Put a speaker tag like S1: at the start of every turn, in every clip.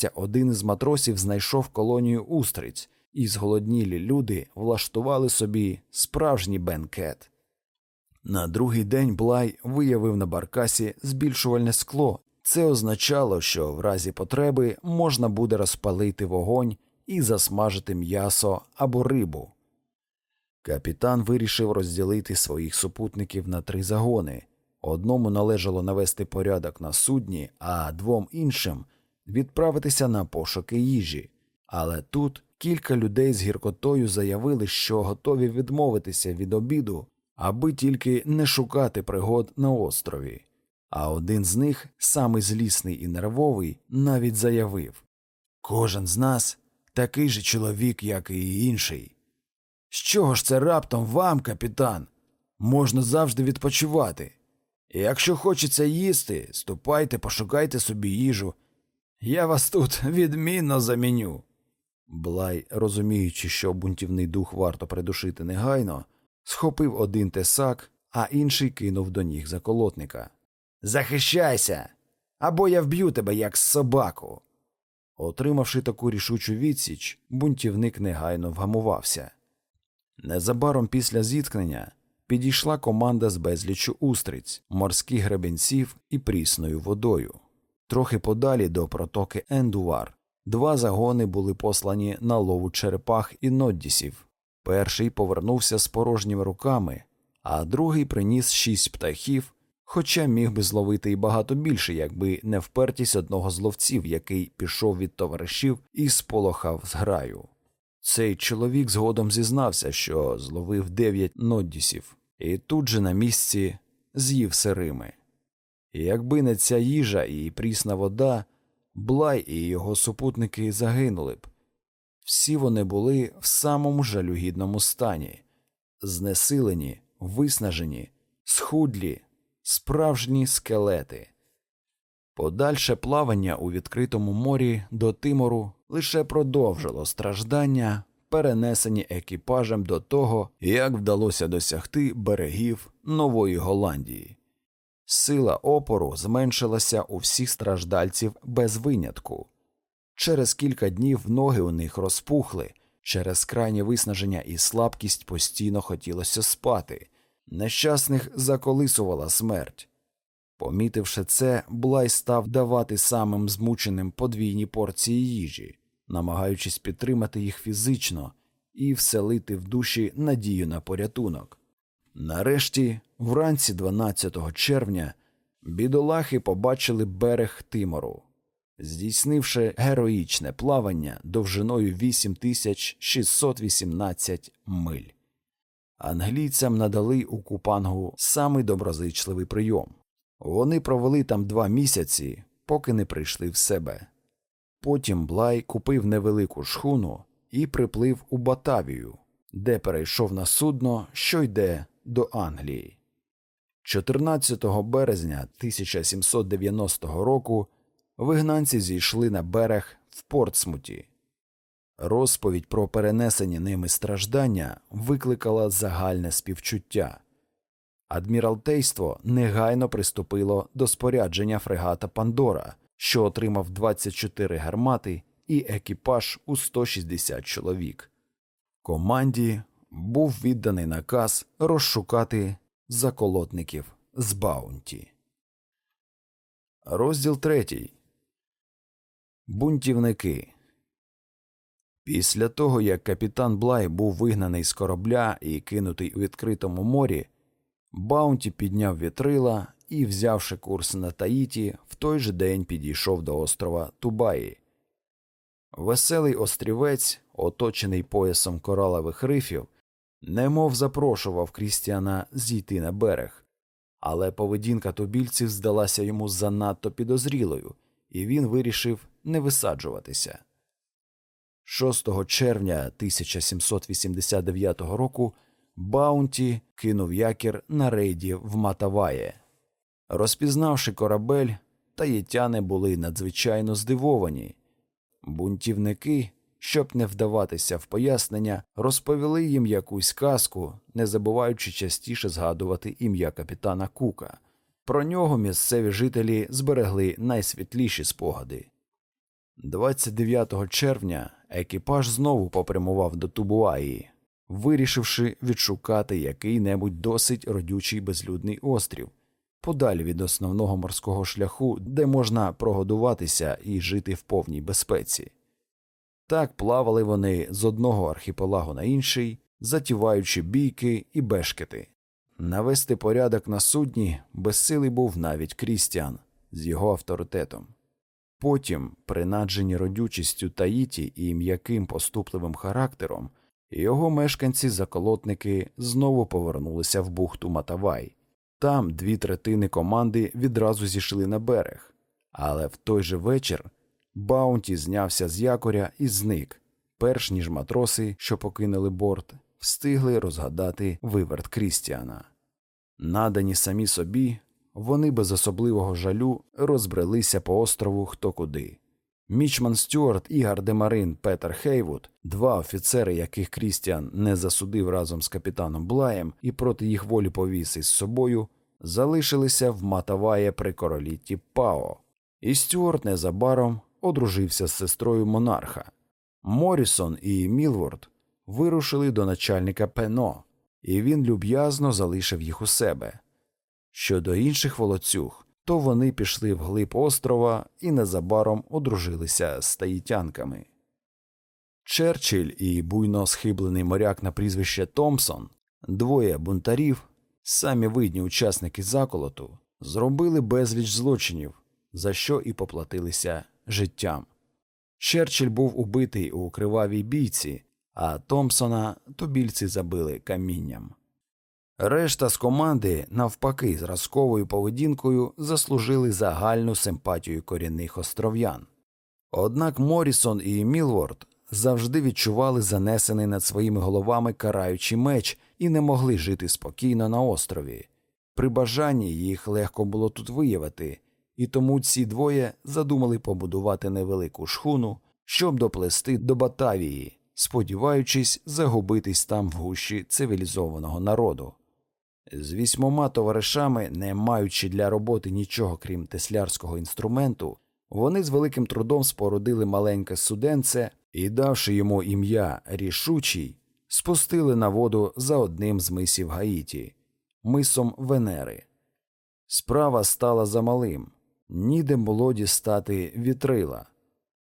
S1: щастя, один із матросів знайшов колонію устриць, і зголоднілі люди влаштували собі справжній бенкет. На другий день Блай виявив на баркасі збільшувальне скло. Це означало, що в разі потреби можна буде розпалити вогонь і засмажити м'ясо або рибу. Капітан вирішив розділити своїх супутників на три загони. Одному належало навести порядок на судні, а двом іншим відправитися на пошуки їжі. Але тут кілька людей з гіркотою заявили, що готові відмовитися від обіду, аби тільки не шукати пригод на острові. А один з них, самий злісний і нервовий, навіть заявив Кожен з нас такий же чоловік, як і інший. З чого ж це раптом вам, капітан? Можна завжди відпочивати. Якщо хочеться їсти, ступайте, пошукайте собі їжу. Я вас тут відмінно заміню. Блай, розуміючи, що бунтівний дух варто придушити негайно, схопив один тесак, а інший кинув до ніг заколотника. Захищайся, або я вб'ю тебе, як собаку. Отримавши таку рішучу відсіч, бунтівник негайно вгамувався. Незабаром після зіткнення підійшла команда з безлічу устриць, морських гребенців і прісною водою. Трохи подалі до протоки Ендувар два загони були послані на лову черепах і ноддісів. Перший повернувся з порожніми руками, а другий приніс шість птахів, хоча міг би зловити і багато більше, якби не впертість одного з ловців, який пішов від товаришів і сполохав зграю. Цей чоловік згодом зізнався, що зловив дев'ять ноддісів, і тут же на місці з'їв сирими. Якби не ця їжа і прісна вода, Блай і його супутники загинули б. Всі вони були в самому жалюгідному стані, знесилені, виснажені, схудлі, справжні скелети. Подальше плавання у відкритому морі до Тимору лише продовжило страждання, перенесені екіпажем до того, як вдалося досягти берегів Нової Голландії. Сила опору зменшилася у всіх страждальців без винятку. Через кілька днів ноги у них розпухли, через крайнє виснаження і слабкість постійно хотілося спати. Нещасних заколисувала смерть. Помітивши це, Блай став давати самим змученим подвійні порції їжі, намагаючись підтримати їх фізично і вселити в душі надію на порятунок. Нарешті, вранці 12 червня, бідолахи побачили берег Тимору, здійснивши героїчне плавання довжиною 8618 миль. Англійцям надали у Купангу самий доброзичливий прийом. Вони провели там два місяці, поки не прийшли в себе. Потім Блай купив невелику шхуну і приплив у Батавію, де перейшов на судно, що йде до Англії. 14 березня 1790 року вигнанці зійшли на берег в Портсмуті. Розповідь про перенесені ними страждання викликала загальне співчуття. Адміралтейство негайно приступило до спорядження фрегата Пандора, що отримав 24 гармати і екіпаж у 160 чоловік. Команді був відданий наказ розшукати заколотників з Баунті. Розділ третій. Бунтівники. Після того, як капітан Блай був вигнаний з корабля і кинутий у відкритому морі, Баунті підняв вітрила і, взявши курс на Таїті, в той же день підійшов до острова Тубаї. Веселий острівець, оточений поясом коралових рифів, немов запрошував Крістіана зійти на берег, але поведінка тубільців здалася йому занадто підозрілою, і він вирішив не висаджуватися. 6 червня 1789 року Баунті кинув якір на рейді в Матаває. Розпізнавши корабель, таїтяни були надзвичайно здивовані. Бунтівники, щоб не вдаватися в пояснення, розповіли їм якусь казку, не забуваючи частіше згадувати ім'я капітана Кука. Про нього місцеві жителі зберегли найсвітліші спогади. 29 червня екіпаж знову попрямував до Тубуаї, вирішивши відшукати який-небудь досить родючий безлюдний острів, подалі від основного морського шляху, де можна прогодуватися і жити в повній безпеці. Так плавали вони з одного архіпелагу на інший, затіваючи бійки і бешкети. Навести порядок на судні безсилий був навіть Крістіан з його авторитетом. Потім, принаджені родючістю Таїті і м'яким поступливим характером, його мешканці-заколотники знову повернулися в бухту Матавай. Там дві третини команди відразу зійшли на берег, але в той же вечір Баунті знявся з якоря і зник, перш ніж матроси, що покинули борт, встигли розгадати виверт Крістіана. Надані самі собі, вони без особливого жалю розбрелися по острову хто куди. Мічман Стюарт і гардемарин Петер Хейвуд, два офіцери, яких Крістіан не засудив разом з капітаном Блаєм і проти їх волі повіз із собою, залишилися в Матаває при королітті Пао, і Стюарт незабаром одружився з сестрою монарха. Морісон і Мілворд вирушили до начальника Пено, і він люб'язно залишив їх у себе. Щодо інших волоцюг, то вони пішли вглиб острова і незабаром одружилися з таїтянками. Черчилль і буйно схиблений моряк на прізвище Томпсон, двоє бунтарів, самі видні учасники заколоту, зробили безліч злочинів, за що і поплатилися життям. Черчилль був убитий у кривавій бійці, а Томпсона тубільці забили камінням. Решта з команди, навпаки, зразковою поведінкою заслужили загальну симпатію корінних остров'ян. Однак Морісон і Мілворд завжди відчували занесений над своїми головами караючий меч і не могли жити спокійно на острові. При бажанні їх легко було тут виявити, і тому ці двоє задумали побудувати невелику шхуну, щоб доплести до Батавії, сподіваючись загубитись там в гущі цивілізованого народу. З вісьмома товаришами, не маючи для роботи нічого крім теслярського інструменту, вони з великим трудом спорудили маленьке суденце і, давши йому ім'я рішучий, спустили на воду за одним з мисів Таїті, мисом Венери. Справа стала замалим, ніде було дістати вітрила.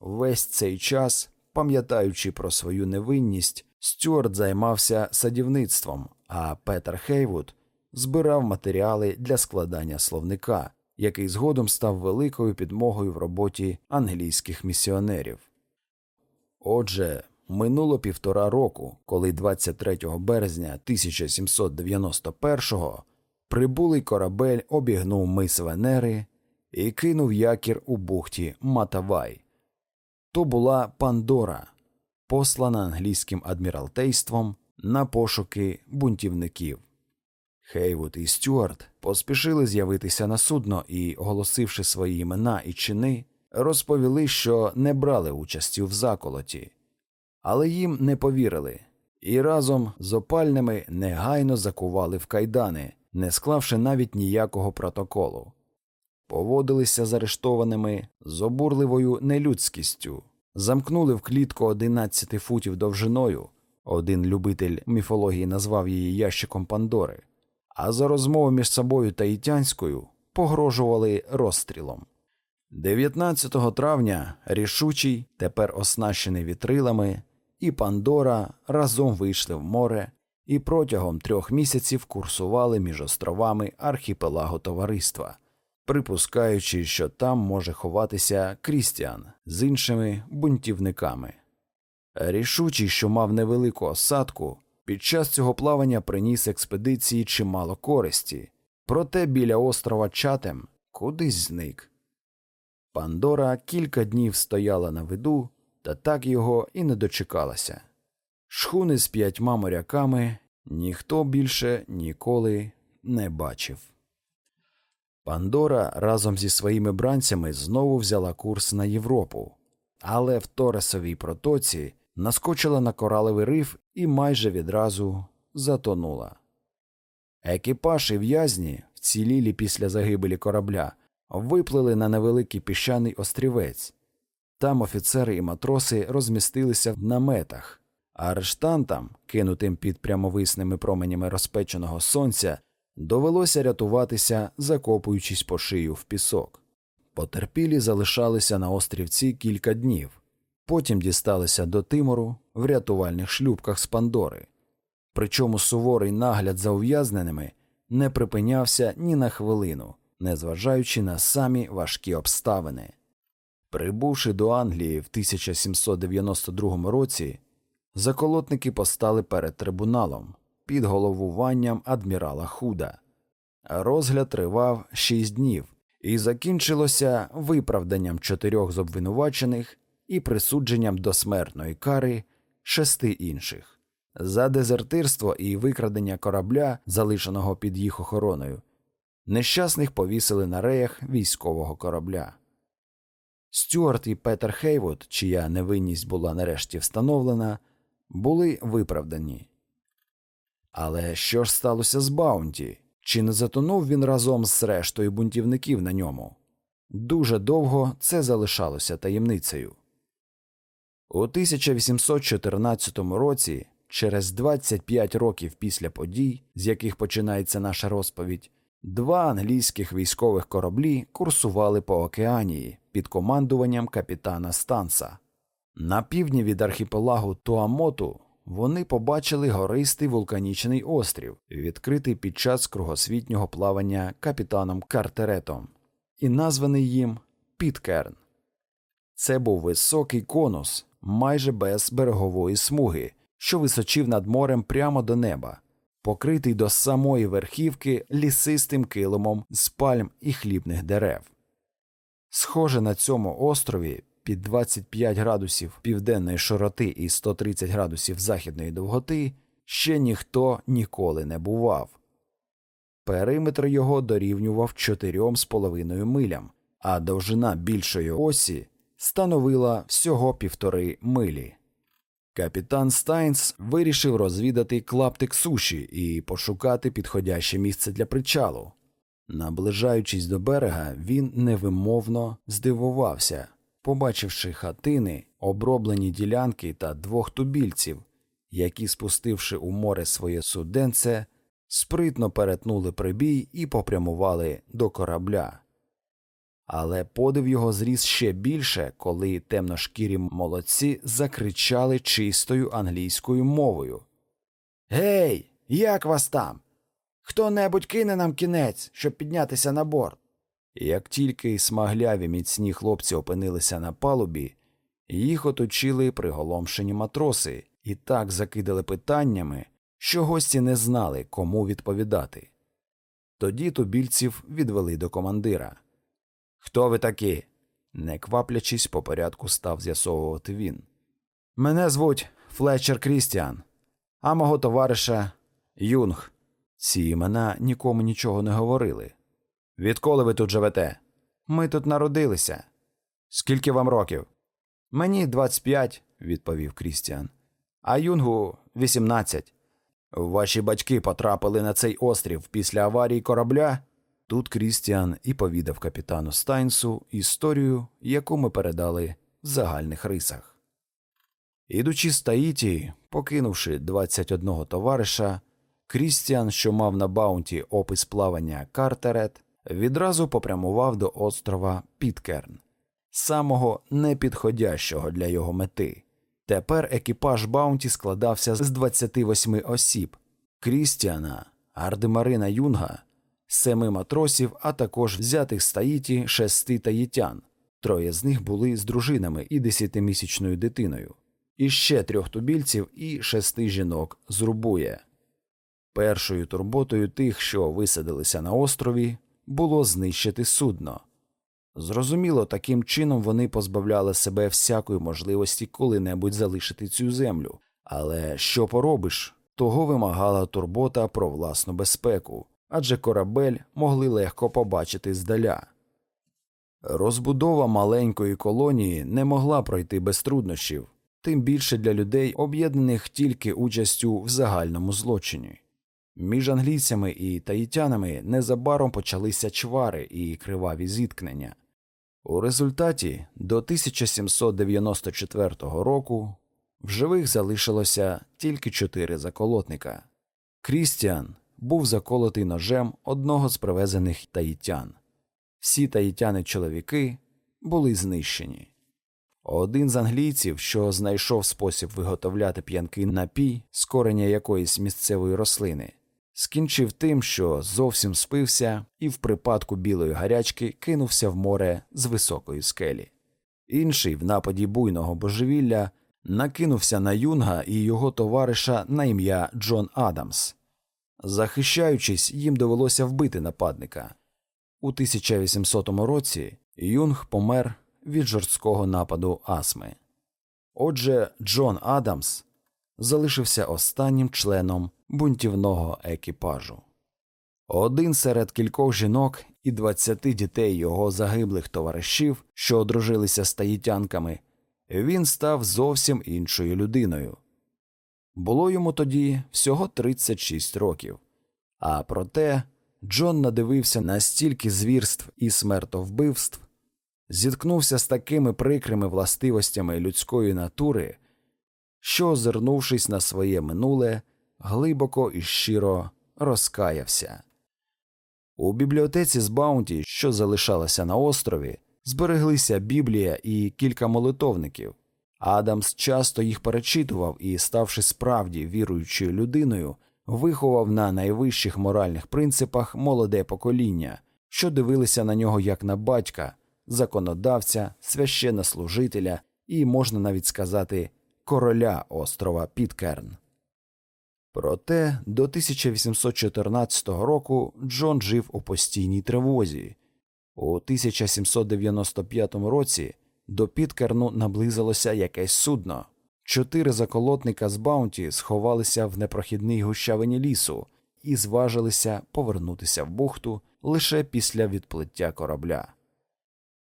S1: Весь цей час, пам'ятаючи про свою невинність, Стюарт займався садівництвом, а Петер Хейвуд збирав матеріали для складання словника, який згодом став великою підмогою в роботі англійських місіонерів. Отже, минуло півтора року, коли 23 березня 1791-го прибулий корабель обігнув мис Венери і кинув якір у бухті Матавай. То була Пандора, послана англійським адміралтейством на пошуки бунтівників. Хейвуд і Стюарт поспішили з'явитися на судно і, оголосивши свої імена і чини, розповіли, що не брали участі в заколоті, але їм не повірили, і разом з опальними негайно закували в кайдани, не склавши навіть ніякого протоколу. Поводилися з арештованими з обурливою нелюдськістю, замкнули в клітку 11 футів довжиною. Один любитель міфології назвав її ящиком Пандори а за розмову між собою та Ітянською погрожували розстрілом. 19 травня рішучий, тепер оснащений вітрилами, і Пандора разом вийшли в море і протягом трьох місяців курсували між островами архіпелагу товариства, припускаючи, що там може ховатися Крістіан з іншими бунтівниками. Рішучий, що мав невелику осадку, під час цього плавання приніс експедиції чимало користі, проте біля острова Чатем кудись зник. Пандора кілька днів стояла на виду, та так його і не дочекалася. Шхуни з п'ятьма моряками ніхто більше ніколи не бачив. Пандора разом зі своїми бранцями знову взяла курс на Європу, але в Торесовій протоці наскочила на коралевий риф і майже відразу затонула. Екіпаж і в'язні, вцілілі після загибелі корабля, виплили на невеликий піщаний острівець. Там офіцери і матроси розмістилися в наметах, а арештантам, кинутим під прямовисними променями розпеченого сонця, довелося рятуватися, закопуючись по шию в пісок. Потерпілі залишалися на острівці кілька днів, потім дісталися до Тимору в рятувальних шлюбках з Пандори. Причому суворий нагляд за ув'язненими не припинявся ні на хвилину, незважаючи на самі важкі обставини. Прибувши до Англії в 1792 році, заколотники постали перед трибуналом під головуванням адмірала Худа. Розгляд тривав шість днів і закінчилося виправданням чотирьох з обвинувачених і присудженням до смертної кари шести інших. За дезертирство і викрадення корабля, залишеного під їх охороною, нещасних повісили на реях військового корабля. Стюарт і Петер Хейвуд, чия невинність була нарешті встановлена, були виправдані. Але що ж сталося з Баунті? Чи не затонув він разом з рештою бунтівників на ньому? Дуже довго це залишалося таємницею. У 1814 році, через 25 років після подій, з яких починається наша розповідь, два англійських військових кораблі курсували по океанії під командуванням капітана Станса. На півдні від архіпелагу Туамоту вони побачили гористий вулканічний острів, відкритий під час кругосвітнього плавання капітаном Картеретом, і названий їм Піткерн. Це був високий конус, майже без берегової смуги, що височив над морем прямо до неба, покритий до самої верхівки лісистим килимом з пальм і хлібних дерев. Схоже на цьому острові під 25 градусів південної широти і 130 градусів західної довготи ще ніхто ніколи не бував. Периметр його дорівнював 4,5 милям, а довжина більшої осі становила всього півтори милі. Капітан Стайнс вирішив розвідати клаптик суші і пошукати підходяще місце для причалу. Наближаючись до берега, він невимовно здивувався, побачивши хатини, оброблені ділянки та двох тубільців, які, спустивши у море своє суденце, спритно перетнули прибій і попрямували до корабля. Але подив його зріс ще більше, коли темношкірі молодці закричали чистою англійською мовою Гей, як вас там? Хто небудь кине нам кінець, щоб піднятися на борт? Як тільки смагляві міцні хлопці опинилися на палубі, їх оточили приголомшені матроси і так закидали питаннями, що гості не знали, кому відповідати. Тоді тубільців відвели до командира. Хто ви такі? не кваплячись, по порядку став з'ясовувати він. Мене звуть Флетчер Крістіан, а мого товариша Юнг. Ці імена нікому нічого не говорили. Відколи ви тут живете? Ми тут народилися. Скільки вам років? Мені 25, відповів Крістіан, а Юнгу 18. Ваші батьки потрапили на цей острів після аварії корабля. Тут Крістіан і повідав капітану Стайнсу історію, яку ми передали в загальних рисах. Ідучи з Таїті, покинувши 21 товариша, Крістіан, що мав на баунті опис плавання Картерет, відразу попрямував до острова Піткерн, самого непідходящого для його мети. Тепер екіпаж Баунті складався з 28 осіб Крістіана, Ардемарина Юнга, семи матросів, а також взятих з Таїті шести таїтян. Троє з них були з дружинами і десятимісячною дитиною, і ще трьох тубільців і шести жінок з Рубує. Першою турботою тих, що висадилися на острові, було знищити судно. Зрозуміло, таким чином вони позбавляли себе всякої можливості коли-небудь залишити цю землю, але що поробиш, того вимагала турбота про власну безпеку, адже корабель могли легко побачити здаля. Розбудова маленької колонії не могла пройти без труднощів, тим більше для людей, об'єднаних тільки участю в загальному злочині. Між англійцями і таїтянами незабаром почалися чвари і криваві зіткнення. У результаті до 1794 року в живих залишилося тільки чотири заколотника. Крістіан був заколотий ножем одного з привезених таїтян. Всі таїтяни чоловіки були знищені. Один з англійців, що знайшов спосіб виготовляти п'янкий напій з кореня якоїсь місцевої рослини, скінчив тим, що зовсім спився і в припадку білої гарячки кинувся в море з високої скелі. Інший, в нападі буйного божевілля, накинувся на юнга і його товариша на ім'я Джон Адамс. Захищаючись, їм довелося вбити нападника. У 1800 році Юнг помер від жорсткого нападу астми. Отже, Джон Адамс залишився останнім членом бунтівного екіпажу. Один серед кількох жінок і двадцяти дітей його загиблих товаришів, що одружилися з таїтянками, він став зовсім іншою людиною. Було йому тоді всього 36 років, а проте Джон надивився на стільки звірств і смертовбивств, зіткнувся з такими прикрими властивостями людської натури, що, озирнувшись на своє минуле, глибоко і щиро розкаявся. У бібліотеці з Баунті, що залишалася на острові, збереглися Біблія і кілька молитовників. Адамс часто їх перечитував і, ставши справді віруючою людиною, виховав на найвищих моральних принципах молоде покоління, що дивилися на нього як на батька, законодавця, священнослужителя і, можна навіть сказати, короля острова Підкерн. Проте до 1814 року Джон жив у постійній тривозі. У 1795 році до Підкерну наблизилося якесь судно. Чотири заколотника з Баунті сховалися в непрохідній гущавині лісу і зважилися повернутися в бухту лише після відплиття корабля.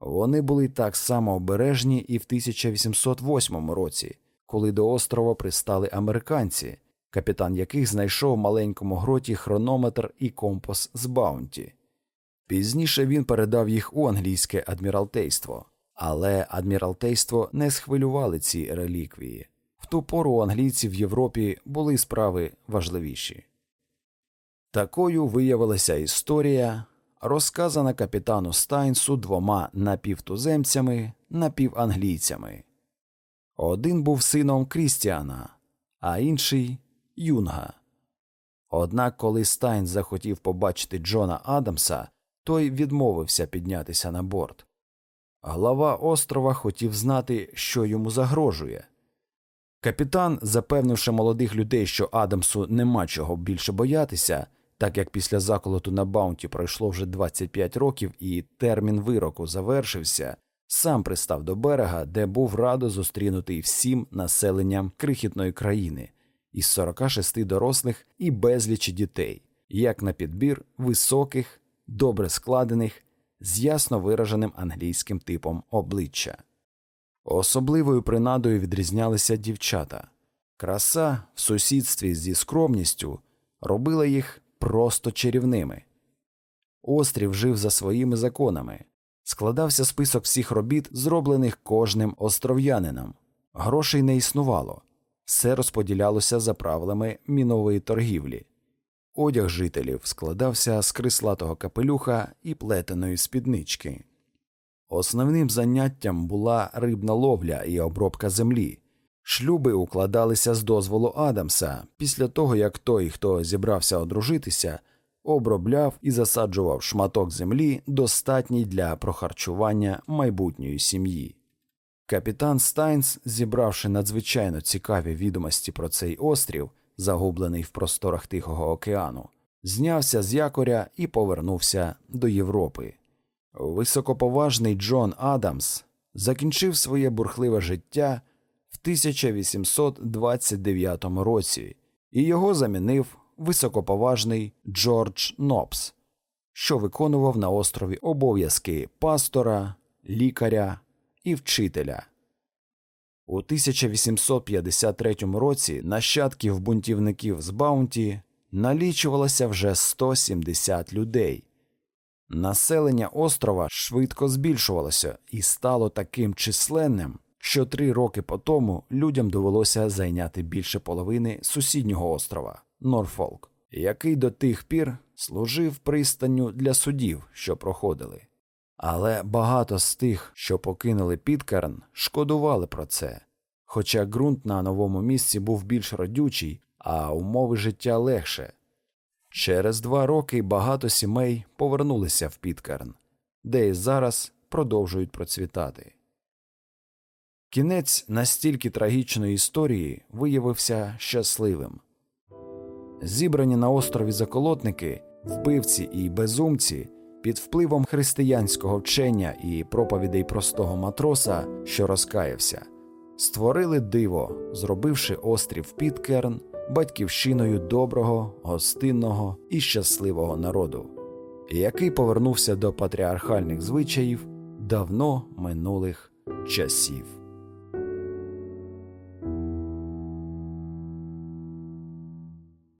S1: Вони були так само обережні і в 1808 році, коли до острова пристали американці, капітан яких знайшов в маленькому гроті хронометр і компас з Баунті. Пізніше він передав їх у англійське адміралтейство. Але адміралтейство не схвилювали ці реліквії. В ту пору у англійців в Європі були справи важливіші. Такою виявилася історія, розказана капітану Стайнсу двома напівтуземцями, напіванглійцями. Один був сином Крістіана, а інший Юнга. Однак, коли Стайн захотів побачити Джона Адамса, той відмовився піднятися на борт. Глава острова хотів знати, що йому загрожує. Капітан, запевнивши молодих людей, що Адамсу нема чого більше боятися, так як після заколоту на Баунті пройшло вже 25 років і термін вироку завершився, сам пристав до берега, де був радо зустрінутий всім населенням крихітної країни із 46 дорослих і безлічі дітей, як на підбір високих, добре складених з ясно вираженим англійським типом обличчя. Особливою принадою відрізнялися дівчата. Краса в сусідстві зі скромністю робила їх просто чарівними. Острів жив за своїми законами, складався список всіх робіт, зроблених кожним остров'янином. Грошей не існувало, все розподілялося за правилами мінової торгівлі. Одяг жителів складався з крислатого капелюха і плетеної спіднички. Основним заняттям була рибна ловля і обробка землі. Шлюби укладалися з дозволу Адамса після того, як той, хто зібрався одружитися, обробляв і засаджував шматок землі, достатній для прохарчування майбутньої сім'ї. Капітан Стайнс, зібравши надзвичайно цікаві відомості про цей острів, загублений в просторах Тихого океану, знявся з якоря і повернувся до Європи. Високоповажний Джон Адамс закінчив своє бурхливе життя в 1829 році, і його замінив високоповажний Джордж Нопс, що виконував на острові обов'язки пастора, лікаря і вчителя. У 1853 році нащадків бунтівників з Баунті налічувалося вже 170 людей. Населення острова швидко збільшувалося і стало таким численним, що три роки по тому людям довелося зайняти більше половини сусіднього острова Норфолк, який до тих пір служив пристанню для судів, що проходили. Але багато з тих, що покинули Підкерн, шкодували про це, хоча ґрунт на новому місці був більш родючий, а умови життя легше. Через два роки багато сімей повернулися в Підкерн, де і зараз продовжують процвітати. Кінець настільки трагічної історії виявився щасливим. Зібрані на острові заколотники, вбивці і безумці під впливом християнського вчення і проповідей простого матроса, що розкаявся, створили диво, зробивши острів Підкерн батьківщиною доброго, гостинного і щасливого народу, який повернувся до патріархальних звичаїв давно минулих часів.